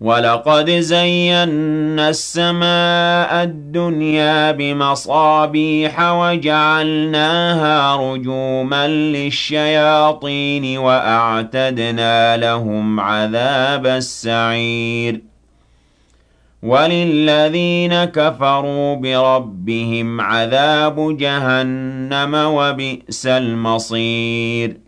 وَلَقَدْ زَيَّنَّا السَّمَاءَ الدُّنْيَا بِمَصَابِيحَ وَجَعَلْنَاهَا رُجُومًا لِّلشَّيَاطِينِ وَأَعْتَدْنَا لَهُمْ عَذَابَ السَّعِيرِ. وَلِلَّذِينَ كَفَرُوا بِرَبِّهِمْ عَذَابُ جَهَنَّمَ وَبِئْسَ الْمَصِيرُ.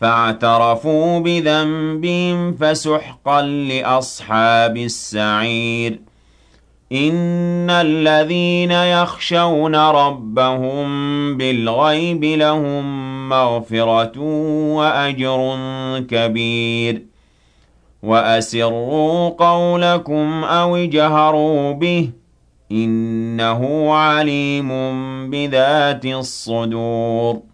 فاعترفوا بذنبهم فسحقا لأصحاب السعير. إن الذين يخشون ربهم بالغيب لهم مغفرة وأجر كبير. وأسروا قولكم أو اجهروا به إنه عليم بذات الصدور.